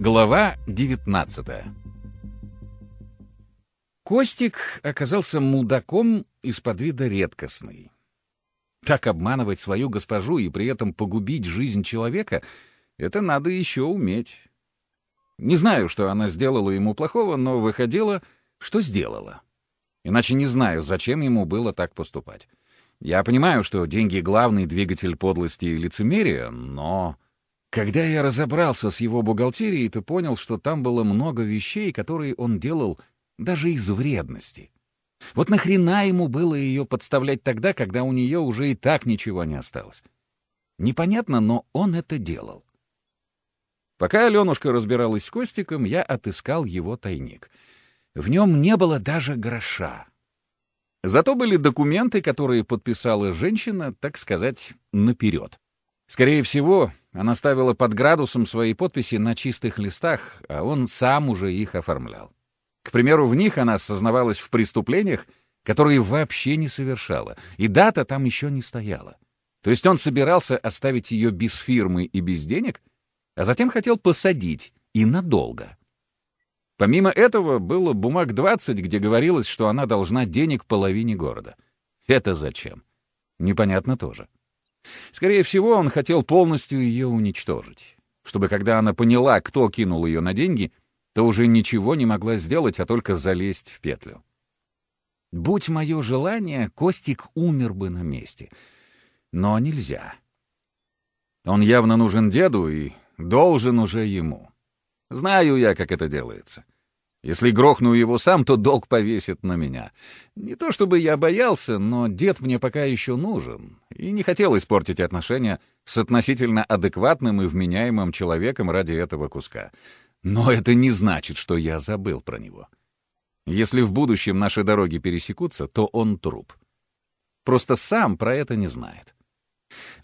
Глава 19 Костик оказался мудаком из-под вида редкостный. Так обманывать свою госпожу и при этом погубить жизнь человека — это надо еще уметь. Не знаю, что она сделала ему плохого, но выходило, что сделала. Иначе не знаю, зачем ему было так поступать. Я понимаю, что деньги — главный двигатель подлости и лицемерия, но... Когда я разобрался с его бухгалтерией, то понял, что там было много вещей, которые он делал даже из вредности. Вот нахрена ему было ее подставлять тогда, когда у нее уже и так ничего не осталось? Непонятно, но он это делал. Пока Аленушка разбиралась с Костиком, я отыскал его тайник. В нем не было даже гроша. Зато были документы, которые подписала женщина, так сказать, наперед. Скорее всего, она ставила под градусом свои подписи на чистых листах, а он сам уже их оформлял. К примеру, в них она сознавалась в преступлениях, которые вообще не совершала, и дата там еще не стояла. То есть он собирался оставить ее без фирмы и без денег, а затем хотел посадить, и надолго. Помимо этого, было бумаг 20, где говорилось, что она должна денег половине города. Это зачем? Непонятно тоже. Скорее всего, он хотел полностью ее уничтожить, чтобы когда она поняла, кто кинул ее на деньги, то уже ничего не могла сделать, а только залезть в петлю. Будь мое желание, Костик умер бы на месте. Но нельзя. Он явно нужен деду и должен уже ему. Знаю я, как это делается. Если грохну его сам, то долг повесит на меня. Не то чтобы я боялся, но дед мне пока еще нужен, и не хотел испортить отношения с относительно адекватным и вменяемым человеком ради этого куска. Но это не значит, что я забыл про него. Если в будущем наши дороги пересекутся, то он труп. Просто сам про это не знает.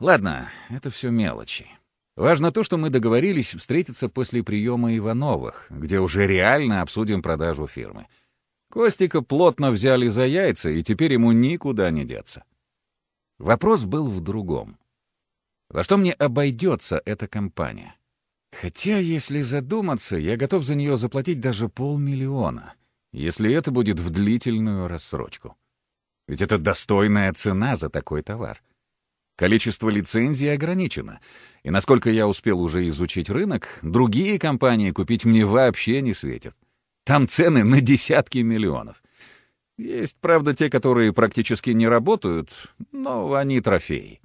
Ладно, это все мелочи. Важно то, что мы договорились встретиться после приема Ивановых, где уже реально обсудим продажу фирмы. Костика плотно взяли за яйца, и теперь ему никуда не деться. Вопрос был в другом. Во что мне обойдется эта компания? Хотя, если задуматься, я готов за нее заплатить даже полмиллиона, если это будет в длительную рассрочку. Ведь это достойная цена за такой товар. Количество лицензий ограничено, и насколько я успел уже изучить рынок, другие компании купить мне вообще не светят. Там цены на десятки миллионов. Есть, правда, те, которые практически не работают, но они трофеи.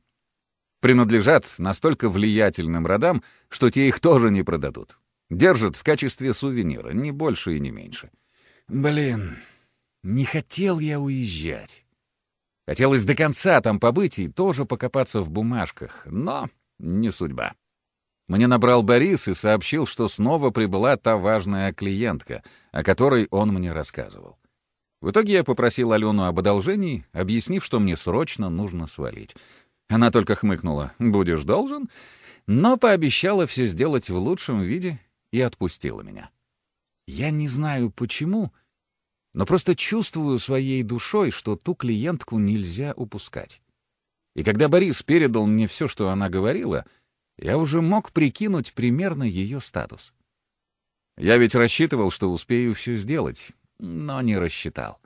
Принадлежат настолько влиятельным родам, что те их тоже не продадут. Держат в качестве сувенира, ни больше и не меньше. Блин, не хотел я уезжать. Хотелось до конца там побыть и тоже покопаться в бумажках, но не судьба. Мне набрал Борис и сообщил, что снова прибыла та важная клиентка, о которой он мне рассказывал. В итоге я попросил Алену об одолжении, объяснив, что мне срочно нужно свалить. Она только хмыкнула «Будешь должен?», но пообещала все сделать в лучшем виде и отпустила меня. Я не знаю почему, но просто чувствую своей душой, что ту клиентку нельзя упускать. И когда Борис передал мне все, что она говорила, я уже мог прикинуть примерно ее статус. Я ведь рассчитывал, что успею все сделать, но не рассчитал.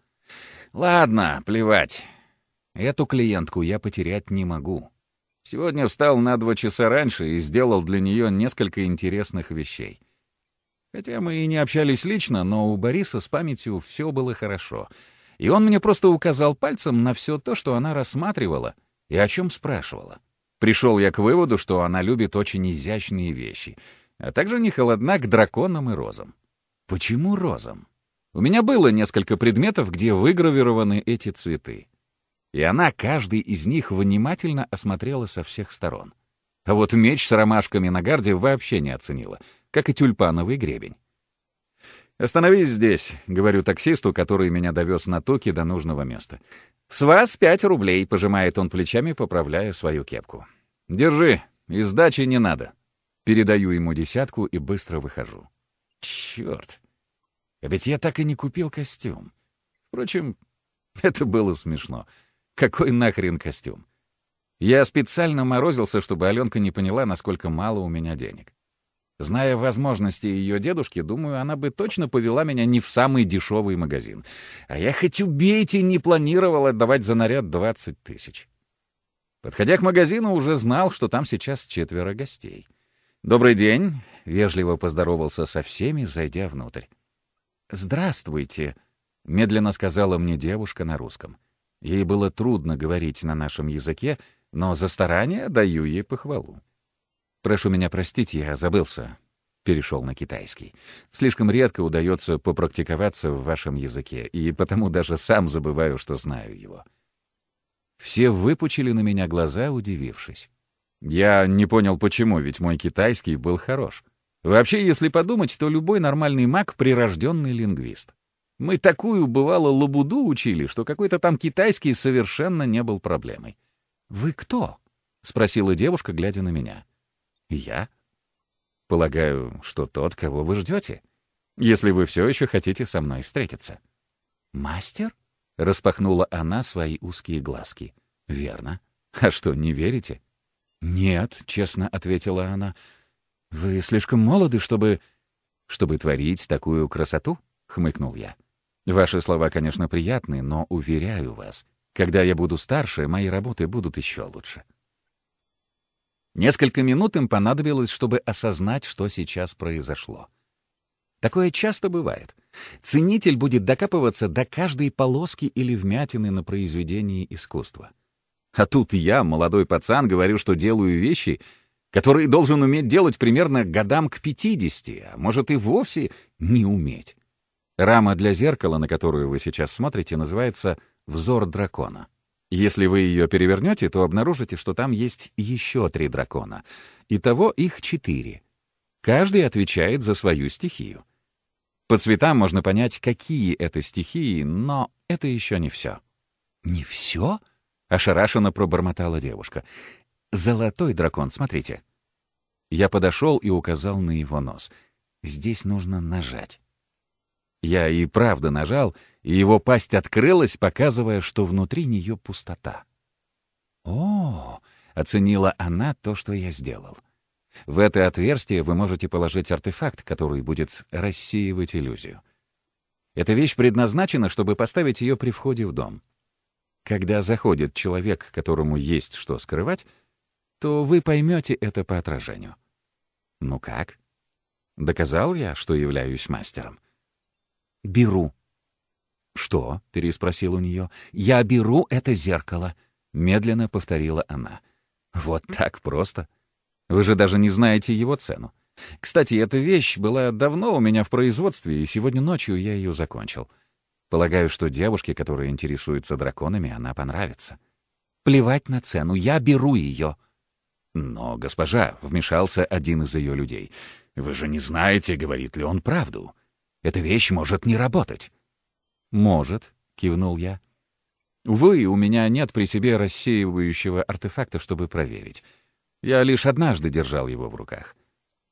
Ладно, плевать. Эту клиентку я потерять не могу. Сегодня встал на два часа раньше и сделал для нее несколько интересных вещей — Хотя мы и не общались лично, но у Бориса с памятью все было хорошо. И он мне просто указал пальцем на все то, что она рассматривала и о чем спрашивала. Пришел я к выводу, что она любит очень изящные вещи, а также не холодна к драконам и розам. Почему розам? У меня было несколько предметов, где выгравированы эти цветы. И она каждый из них внимательно осмотрела со всех сторон. А вот меч с ромашками на гарде вообще не оценила — как и тюльпановый гребень. «Остановись здесь», — говорю таксисту, который меня довез на туке до нужного места. «С вас пять рублей», — пожимает он плечами, поправляя свою кепку. «Держи, и сдачи не надо». Передаю ему десятку и быстро выхожу. Черт! А ведь я так и не купил костюм. Впрочем, это было смешно. Какой нахрен костюм? Я специально морозился, чтобы Аленка не поняла, насколько мало у меня денег. Зная возможности ее дедушки, думаю, она бы точно повела меня не в самый дешевый магазин. А я хоть убейте не планировал отдавать за наряд 20 тысяч. Подходя к магазину, уже знал, что там сейчас четверо гостей. «Добрый день», — вежливо поздоровался со всеми, зайдя внутрь. «Здравствуйте», — медленно сказала мне девушка на русском. Ей было трудно говорить на нашем языке, но за старание даю ей похвалу. «Прошу меня простить, я забылся», — перешел на китайский. «Слишком редко удается попрактиковаться в вашем языке, и потому даже сам забываю, что знаю его». Все выпучили на меня глаза, удивившись. Я не понял, почему, ведь мой китайский был хорош. Вообще, если подумать, то любой нормальный маг — прирожденный лингвист. Мы такую, бывало, лабуду учили, что какой-то там китайский совершенно не был проблемой. «Вы кто?» — спросила девушка, глядя на меня. «Я?» «Полагаю, что тот, кого вы ждете, если вы все еще хотите со мной встретиться». «Мастер?» — распахнула она свои узкие глазки. «Верно. А что, не верите?» «Нет», — честно ответила она. «Вы слишком молоды, чтобы...» «Чтобы творить такую красоту?» — хмыкнул я. «Ваши слова, конечно, приятны, но, уверяю вас, когда я буду старше, мои работы будут еще лучше». Несколько минут им понадобилось, чтобы осознать, что сейчас произошло. Такое часто бывает. Ценитель будет докапываться до каждой полоски или вмятины на произведении искусства. А тут я, молодой пацан, говорю, что делаю вещи, которые должен уметь делать примерно годам к 50, а может и вовсе не уметь. Рама для зеркала, на которую вы сейчас смотрите, называется «Взор дракона». Если вы ее перевернете, то обнаружите, что там есть еще три дракона. Итого их четыре. Каждый отвечает за свою стихию. По цветам можно понять, какие это стихии, но это еще не все. «Не все?» Ошарашенно пробормотала девушка. «Золотой дракон, смотрите». Я подошел и указал на его нос. «Здесь нужно нажать». Я и правда нажал, и его пасть открылась, показывая, что внутри нее пустота. «О!» — оценила она то, что я сделал. В это отверстие вы можете положить артефакт, который будет рассеивать иллюзию. Эта вещь предназначена, чтобы поставить ее при входе в дом. Когда заходит человек, которому есть что скрывать, то вы поймете это по отражению. Ну как? Доказал я, что являюсь мастером? Беру. Что? переспросил у нее. Я беру это зеркало, медленно повторила она. Вот так просто. Вы же даже не знаете его цену. Кстати, эта вещь была давно у меня в производстве, и сегодня ночью я ее закончил. Полагаю, что девушке, которая интересуется драконами, она понравится. Плевать на цену, я беру ее. Но, госпожа, вмешался один из ее людей. Вы же не знаете, говорит ли он правду. Эта вещь может не работать. Может, кивнул я. Увы, у меня нет при себе рассеивающего артефакта, чтобы проверить. Я лишь однажды держал его в руках.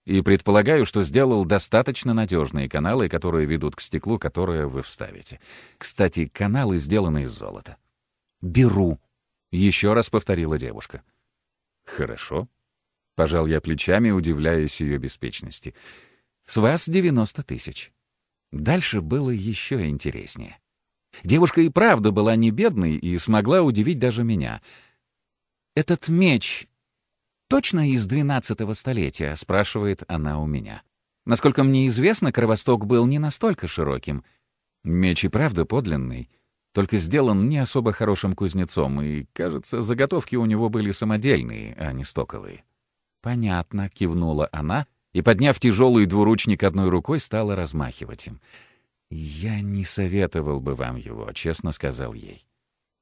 И предполагаю, что сделал достаточно надежные каналы, которые ведут к стеклу, которое вы вставите. Кстати, каналы сделаны из золота. «Беру», — еще раз повторила девушка. «Хорошо». Пожал я плечами, удивляясь ее беспечности. «С вас 90 тысяч». Дальше было еще интереснее. Девушка и правда была не бедной и смогла удивить даже меня. «Этот меч точно из двенадцатого столетия?» — спрашивает она у меня. Насколько мне известно, Кровосток был не настолько широким. Меч и правда подлинный, только сделан не особо хорошим кузнецом, и, кажется, заготовки у него были самодельные, а не стоковые. «Понятно», — кивнула она, и, подняв тяжелый двуручник одной рукой, стала размахивать им. «Я не советовал бы вам его», — честно сказал ей.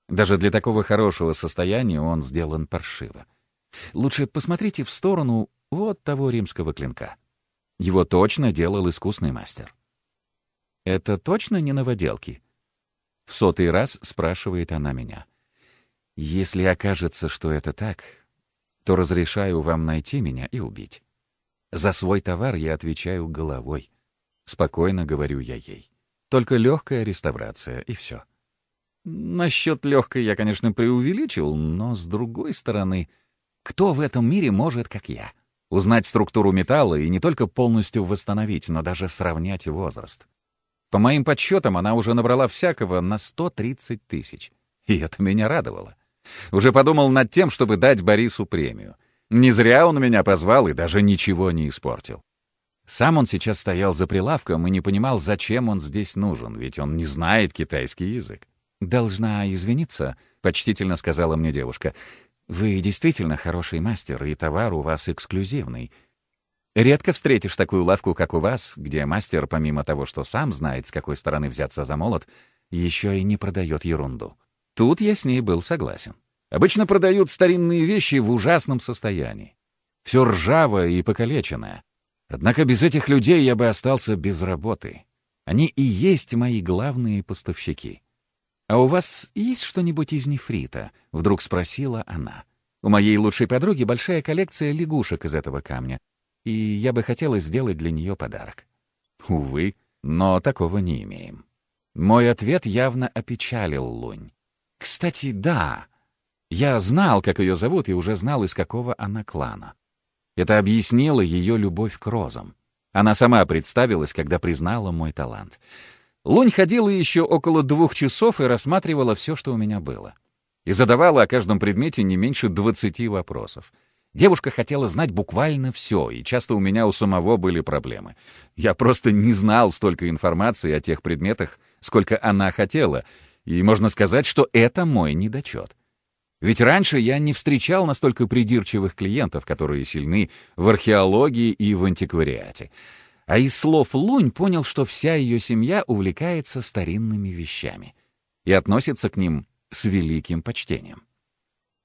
Даже для такого хорошего состояния он сделан паршиво. Лучше посмотрите в сторону вот того римского клинка. Его точно делал искусный мастер. «Это точно не новоделки?» В сотый раз спрашивает она меня. «Если окажется, что это так, то разрешаю вам найти меня и убить. За свой товар я отвечаю головой. Спокойно говорю я ей. Только легкая реставрация, и все. Насчет легкой я, конечно, преувеличил, но с другой стороны, кто в этом мире может, как я? Узнать структуру металла и не только полностью восстановить, но даже сравнять возраст. По моим подсчетам, она уже набрала всякого на 130 тысяч. И это меня радовало. Уже подумал над тем, чтобы дать Борису премию. Не зря он меня позвал и даже ничего не испортил. Сам он сейчас стоял за прилавком и не понимал, зачем он здесь нужен, ведь он не знает китайский язык. «Должна извиниться», — почтительно сказала мне девушка. «Вы действительно хороший мастер, и товар у вас эксклюзивный. Редко встретишь такую лавку, как у вас, где мастер, помимо того, что сам знает, с какой стороны взяться за молот, еще и не продает ерунду. Тут я с ней был согласен. Обычно продают старинные вещи в ужасном состоянии. Все ржавое и покалеченное. Однако без этих людей я бы остался без работы. Они и есть мои главные поставщики. «А у вас есть что-нибудь из нефрита?» — вдруг спросила она. «У моей лучшей подруги большая коллекция лягушек из этого камня, и я бы хотела сделать для нее подарок». «Увы, но такого не имеем». Мой ответ явно опечалил Лунь. «Кстати, да. Я знал, как ее зовут, и уже знал, из какого она клана. Это объяснило ее любовь к розам. Она сама представилась, когда признала мой талант. Лунь ходила еще около двух часов и рассматривала все, что у меня было. И задавала о каждом предмете не меньше двадцати вопросов. Девушка хотела знать буквально все, и часто у меня у самого были проблемы. Я просто не знал столько информации о тех предметах, сколько она хотела, и можно сказать, что это мой недочет. Ведь раньше я не встречал настолько придирчивых клиентов, которые сильны в археологии и в антиквариате. А из слов Лунь понял, что вся ее семья увлекается старинными вещами и относится к ним с великим почтением.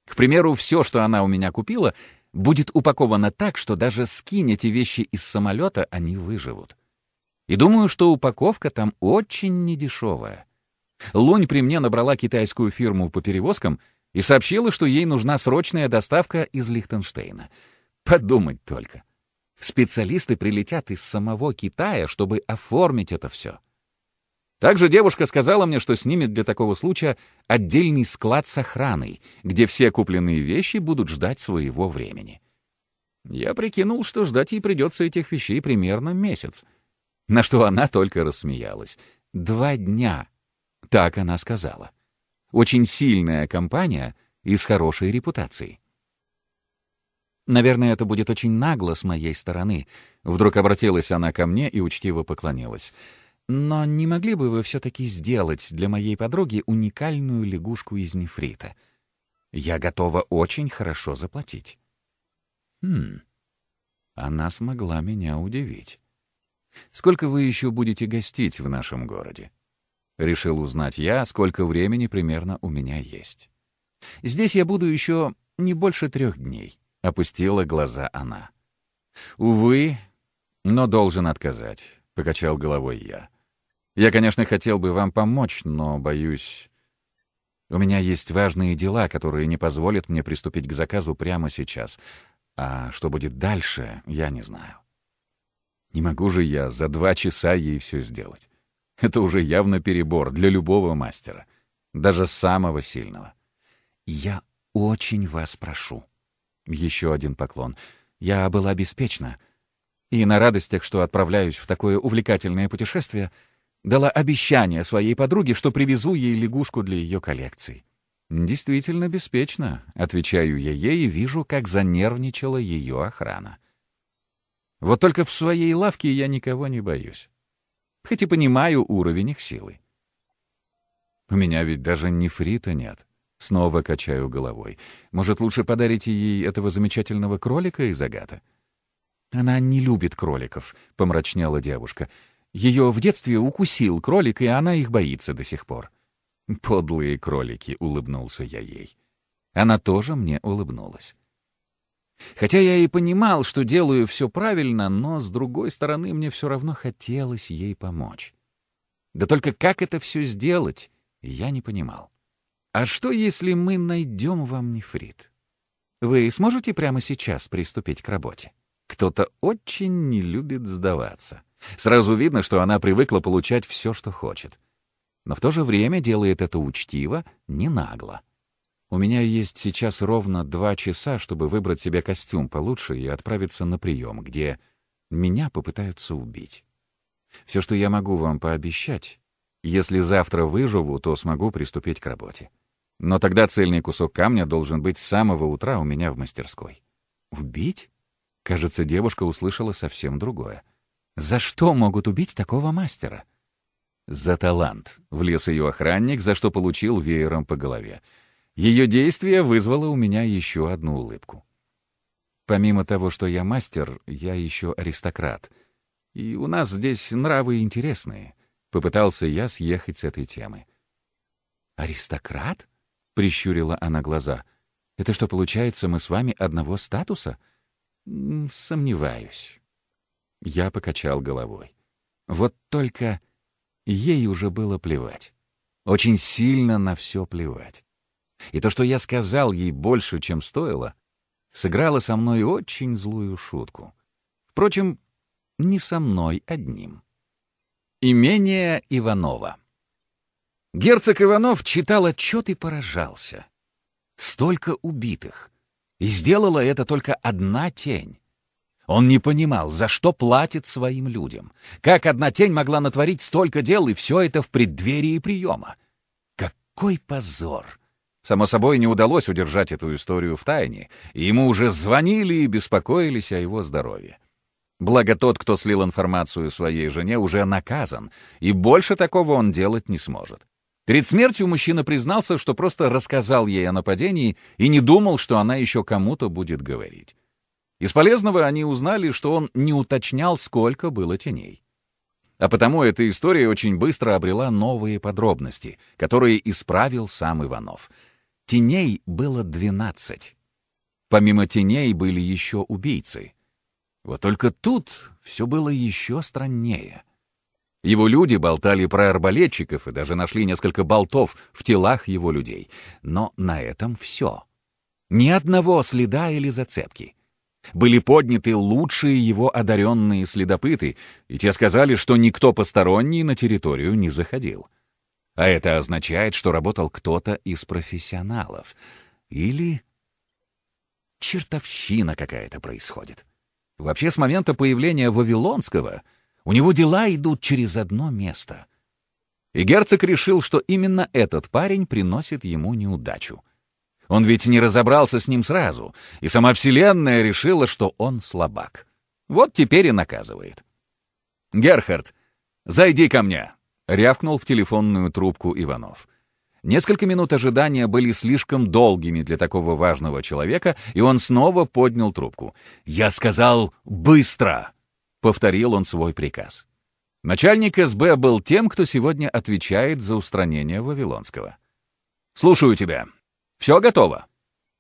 К примеру, все, что она у меня купила, будет упаковано так, что даже скинь эти вещи из самолета, они выживут. И думаю, что упаковка там очень недешевая. Лунь при мне набрала китайскую фирму по перевозкам — и сообщила, что ей нужна срочная доставка из Лихтенштейна. Подумать только. Специалисты прилетят из самого Китая, чтобы оформить это все. Также девушка сказала мне, что снимет для такого случая отдельный склад с охраной, где все купленные вещи будут ждать своего времени. Я прикинул, что ждать ей придется этих вещей примерно месяц. На что она только рассмеялась. «Два дня», — так она сказала. Очень сильная компания и с хорошей репутацией. Наверное, это будет очень нагло с моей стороны. Вдруг обратилась она ко мне и учтиво поклонилась. Но не могли бы вы все-таки сделать для моей подруги уникальную лягушку из нефрита? Я готова очень хорошо заплатить. Хм, она смогла меня удивить. Сколько вы еще будете гостить в нашем городе? Решил узнать я, сколько времени примерно у меня есть. Здесь я буду еще не больше трех дней. Опустила глаза она. Увы, но должен отказать, покачал головой я. Я, конечно, хотел бы вам помочь, но боюсь... У меня есть важные дела, которые не позволят мне приступить к заказу прямо сейчас. А что будет дальше, я не знаю. Не могу же я за два часа ей все сделать. Это уже явно перебор для любого мастера, даже самого сильного. «Я очень вас прошу». Еще один поклон. Я была беспечна. И на радостях, что отправляюсь в такое увлекательное путешествие, дала обещание своей подруге, что привезу ей лягушку для ее коллекции. «Действительно беспечно», — отвечаю я ей и вижу, как занервничала ее охрана. Вот только в своей лавке я никого не боюсь хоть и понимаю уровень их силы. У меня ведь даже нефрита нет. Снова качаю головой. Может, лучше подарите ей этого замечательного кролика из агата? Она не любит кроликов, — помрачнела девушка. Ее в детстве укусил кролик, и она их боится до сих пор. «Подлые кролики», — улыбнулся я ей. Она тоже мне улыбнулась. Хотя я и понимал, что делаю все правильно, но, с другой стороны, мне все равно хотелось ей помочь. Да только как это все сделать, я не понимал. А что, если мы найдем вам нефрит? Вы сможете прямо сейчас приступить к работе? Кто-то очень не любит сдаваться. Сразу видно, что она привыкла получать все, что хочет. Но в то же время делает это учтиво, не нагло. У меня есть сейчас ровно два часа, чтобы выбрать себе костюм получше и отправиться на прием, где меня попытаются убить. Все, что я могу вам пообещать, если завтра выживу, то смогу приступить к работе. Но тогда цельный кусок камня должен быть с самого утра у меня в мастерской. Убить? Кажется, девушка услышала совсем другое. За что могут убить такого мастера? За талант. Влез ее охранник, за что получил веером по голове. Ее действие вызвало у меня еще одну улыбку. Помимо того, что я мастер, я еще аристократ. И у нас здесь нравы интересные. Попытался я съехать с этой темы. «Аристократ?» — прищурила она глаза. «Это что, получается, мы с вами одного статуса?» «Сомневаюсь». Я покачал головой. Вот только ей уже было плевать. Очень сильно на все плевать. И то, что я сказал ей больше, чем стоило, сыграло со мной очень злую шутку. Впрочем, не со мной одним. Имение Иванова Герцог Иванов читал отчет и поражался. Столько убитых. И сделала это только одна тень. Он не понимал, за что платит своим людям. Как одна тень могла натворить столько дел, и все это в преддверии приема. Какой позор! Само собой, не удалось удержать эту историю в тайне, и ему уже звонили и беспокоились о его здоровье. Благо тот, кто слил информацию своей жене, уже наказан, и больше такого он делать не сможет. Перед смертью мужчина признался, что просто рассказал ей о нападении и не думал, что она еще кому-то будет говорить. Из полезного они узнали, что он не уточнял, сколько было теней. А потому эта история очень быстро обрела новые подробности, которые исправил сам Иванов — Теней было двенадцать. Помимо теней были еще убийцы. Вот только тут все было еще страннее. Его люди болтали про арбалетчиков и даже нашли несколько болтов в телах его людей. Но на этом все. Ни одного следа или зацепки. Были подняты лучшие его одаренные следопыты, и те сказали, что никто посторонний на территорию не заходил. А это означает, что работал кто-то из профессионалов. Или чертовщина какая-то происходит. Вообще, с момента появления Вавилонского у него дела идут через одно место. И герцог решил, что именно этот парень приносит ему неудачу. Он ведь не разобрался с ним сразу, и сама Вселенная решила, что он слабак. Вот теперь и наказывает. «Герхард, зайди ко мне!» — рявкнул в телефонную трубку Иванов. Несколько минут ожидания были слишком долгими для такого важного человека, и он снова поднял трубку. «Я сказал быстро!» — повторил он свой приказ. Начальник СБ был тем, кто сегодня отвечает за устранение Вавилонского. «Слушаю тебя. Все готово?»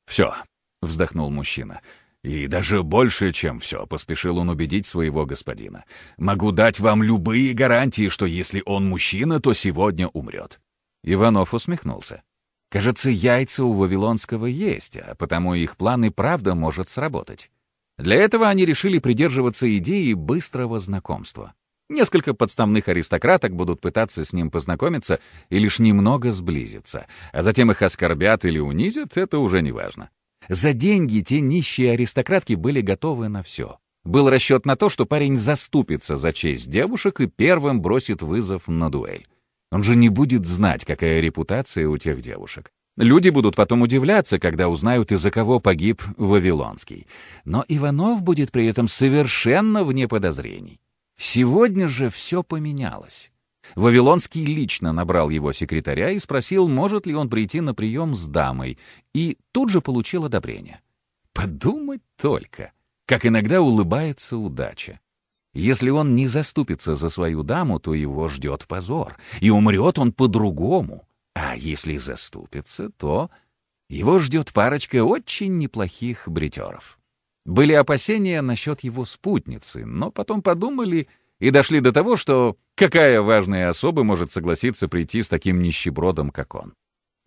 «Все», — вздохнул мужчина. «И даже больше, чем все», — поспешил он убедить своего господина. «Могу дать вам любые гарантии, что если он мужчина, то сегодня умрет». Иванов усмехнулся. «Кажется, яйца у Вавилонского есть, а потому их план и правда может сработать». Для этого они решили придерживаться идеи быстрого знакомства. Несколько подставных аристократок будут пытаться с ним познакомиться и лишь немного сблизиться, а затем их оскорбят или унизят, это уже не важно. За деньги те нищие аристократки были готовы на все. Был расчет на то, что парень заступится за честь девушек и первым бросит вызов на дуэль. Он же не будет знать, какая репутация у тех девушек. Люди будут потом удивляться, когда узнают, из-за кого погиб Вавилонский. Но Иванов будет при этом совершенно вне подозрений. Сегодня же все поменялось. Вавилонский лично набрал его секретаря и спросил, может ли он прийти на прием с дамой, и тут же получил одобрение. Подумать только, как иногда улыбается удача. Если он не заступится за свою даму, то его ждет позор, и умрет он по-другому. А если заступится, то его ждет парочка очень неплохих бритеров. Были опасения насчет его спутницы, но потом подумали — и дошли до того, что какая важная особа может согласиться прийти с таким нищебродом, как он.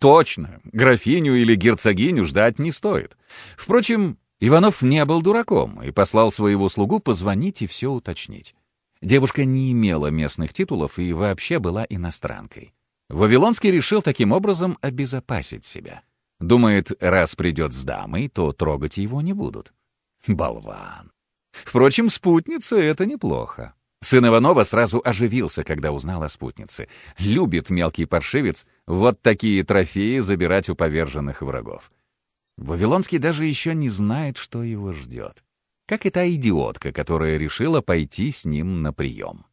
Точно, графиню или герцогиню ждать не стоит. Впрочем, Иванов не был дураком и послал своего слугу позвонить и все уточнить. Девушка не имела местных титулов и вообще была иностранкой. Вавилонский решил таким образом обезопасить себя. Думает, раз придет с дамой, то трогать его не будут. Болван. Впрочем, спутница — это неплохо. Сын Иванова сразу оживился, когда узнал о спутнице. Любит мелкий паршивец вот такие трофеи забирать у поверженных врагов. Вавилонский даже еще не знает, что его ждет. Как и та идиотка, которая решила пойти с ним на прием.